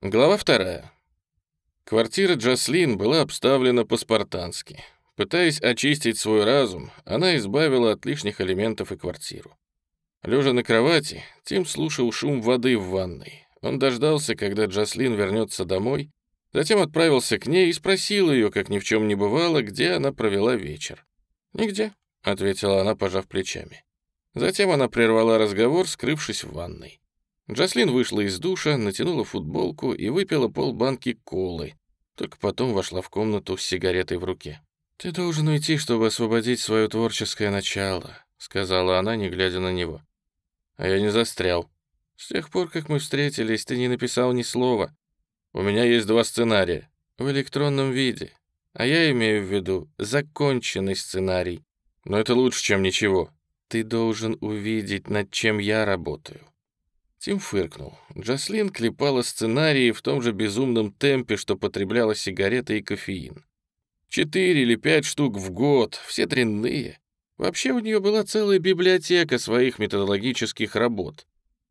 Глава вторая. Квартира Джаслин была обставлена по-спартански. Пытаясь очистить свой разум, она избавила от лишних элементов и квартиру. Лежа на кровати, Тим слушал шум воды в ванной. Он дождался, когда Джаслин вернется домой, затем отправился к ней и спросил ее, как ни в чем не бывало, где она провела вечер. «Нигде», — ответила она, пожав плечами. Затем она прервала разговор, скрывшись в ванной. Джаслин вышла из душа, натянула футболку и выпила полбанки колы. Только потом вошла в комнату с сигаретой в руке. «Ты должен уйти, чтобы освободить свое творческое начало», — сказала она, не глядя на него. А я не застрял. С тех пор, как мы встретились, ты не написал ни слова. У меня есть два сценария. В электронном виде. А я имею в виду законченный сценарий. Но это лучше, чем ничего. Ты должен увидеть, над чем я работаю. Тим фыркнул. Джаслин клепала сценарии в том же безумном темпе, что потребляла сигареты и кофеин. Четыре или пять штук в год, все дрянные. Вообще у нее была целая библиотека своих методологических работ.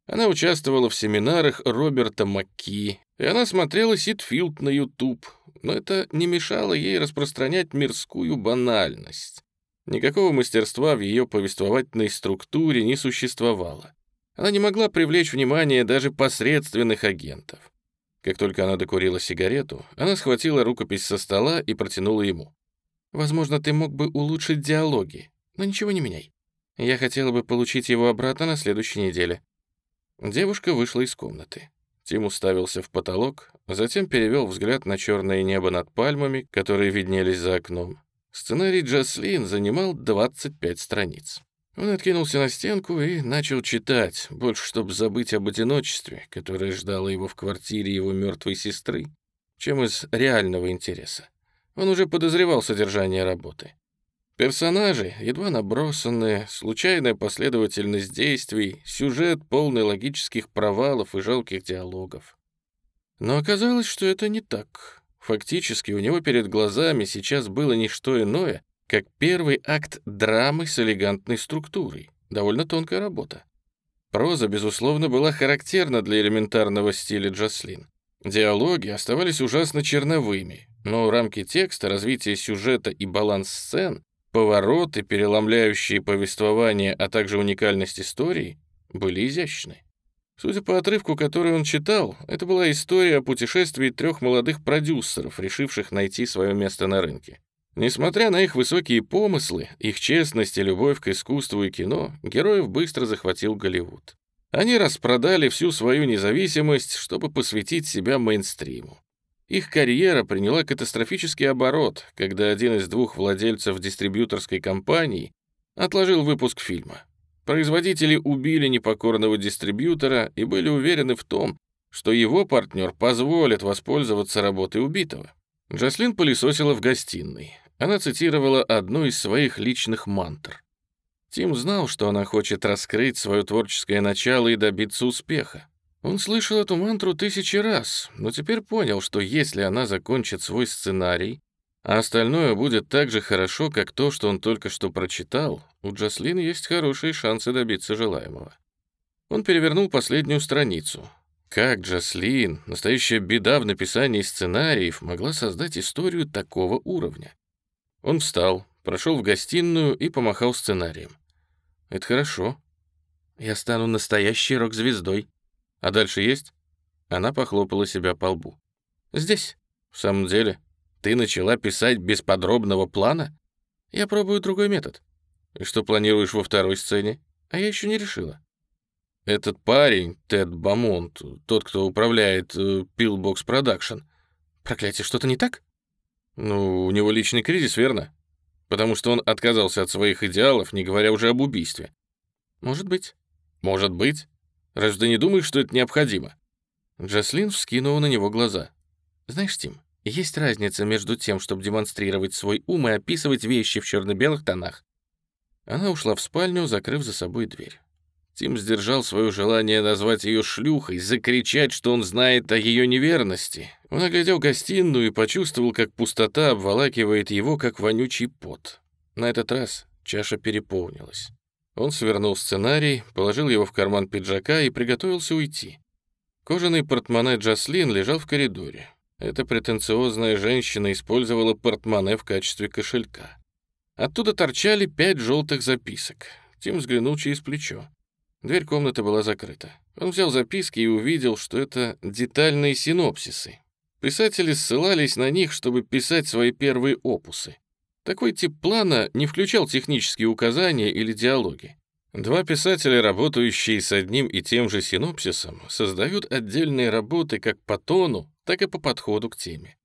Она участвовала в семинарах Роберта Макки, и она смотрела Ситфилд на YouTube, но это не мешало ей распространять мирскую банальность. Никакого мастерства в ее повествовательной структуре не существовало. Она не могла привлечь внимание даже посредственных агентов. Как только она докурила сигарету, она схватила рукопись со стола и протянула ему. «Возможно, ты мог бы улучшить диалоги, но ничего не меняй. Я хотела бы получить его обратно на следующей неделе». Девушка вышла из комнаты. Тим уставился в потолок, затем перевел взгляд на черное небо над пальмами, которые виднелись за окном. Сценарий Джаслин занимал 25 страниц. Он откинулся на стенку и начал читать, больше чтобы забыть об одиночестве, которое ждало его в квартире его мертвой сестры, чем из реального интереса. Он уже подозревал содержание работы. Персонажи, едва набросанные, случайная последовательность действий, сюжет, полный логических провалов и жалких диалогов. Но оказалось, что это не так. Фактически у него перед глазами сейчас было не что иное, как первый акт драмы с элегантной структурой. Довольно тонкая работа. Проза, безусловно, была характерна для элементарного стиля Джаслин. Диалоги оставались ужасно черновыми, но рамки текста, развитие сюжета и баланс сцен, повороты, переломляющие повествование, а также уникальность истории были изящны. Судя по отрывку, который он читал, это была история о путешествии трех молодых продюсеров, решивших найти свое место на рынке. Несмотря на их высокие помыслы, их честность и любовь к искусству и кино, героев быстро захватил Голливуд. Они распродали всю свою независимость, чтобы посвятить себя мейнстриму. Их карьера приняла катастрофический оборот, когда один из двух владельцев дистрибьюторской компании отложил выпуск фильма. Производители убили непокорного дистрибьютора и были уверены в том, что его партнер позволит воспользоваться работой убитого. Джаслин пылесосила в гостиной. Она цитировала одну из своих личных мантр. Тим знал, что она хочет раскрыть свое творческое начало и добиться успеха. Он слышал эту мантру тысячи раз, но теперь понял, что если она закончит свой сценарий, а остальное будет так же хорошо, как то, что он только что прочитал, у Джаслин есть хорошие шансы добиться желаемого. Он перевернул последнюю страницу. Как Джаслин, настоящая беда в написании сценариев, могла создать историю такого уровня? Он встал, прошел в гостиную и помахал сценарием. «Это хорошо. Я стану настоящей рок-звездой. А дальше есть?» Она похлопала себя по лбу. «Здесь. В самом деле, ты начала писать без подробного плана? Я пробую другой метод. И что планируешь во второй сцене? А я еще не решила». «Этот парень, Тед Бамонт, тот, кто управляет э, Pillbox Production. Проклятие, что-то не так?» Ну, у него личный кризис, верно? Потому что он отказался от своих идеалов, не говоря уже об убийстве. Может быть. Может быть. Разве ты не думаешь, что это необходимо? Джаслин вскинула на него глаза. Знаешь, Тим, есть разница между тем, чтобы демонстрировать свой ум и описывать вещи в черно-белых тонах. Она ушла в спальню, закрыв за собой дверь. Тим сдержал свое желание назвать ее шлюхой, закричать, что он знает о ее неверности. Он оглядел гостиную и почувствовал, как пустота обволакивает его, как вонючий пот. На этот раз чаша переполнилась. Он свернул сценарий, положил его в карман пиджака и приготовился уйти. Кожаный портмоне Джаслин лежал в коридоре. Эта претенциозная женщина использовала портмоне в качестве кошелька. Оттуда торчали пять желтых записок. Тим взглянул через плечо. Дверь комнаты была закрыта. Он взял записки и увидел, что это детальные синопсисы. Писатели ссылались на них, чтобы писать свои первые опусы. Такой тип плана не включал технические указания или диалоги. Два писателя, работающие с одним и тем же синопсисом, создают отдельные работы как по тону, так и по подходу к теме.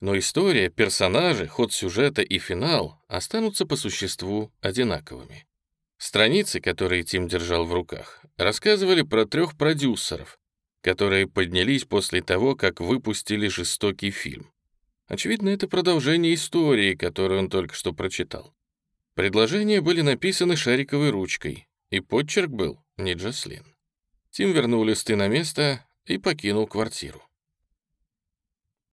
Но история, персонажи, ход сюжета и финал останутся по существу одинаковыми. Страницы, которые Тим держал в руках, рассказывали про трех продюсеров, которые поднялись после того, как выпустили жестокий фильм. Очевидно, это продолжение истории, которую он только что прочитал. Предложения были написаны шариковой ручкой, и подчерк был не Джаслин. Тим вернул листы на место и покинул квартиру.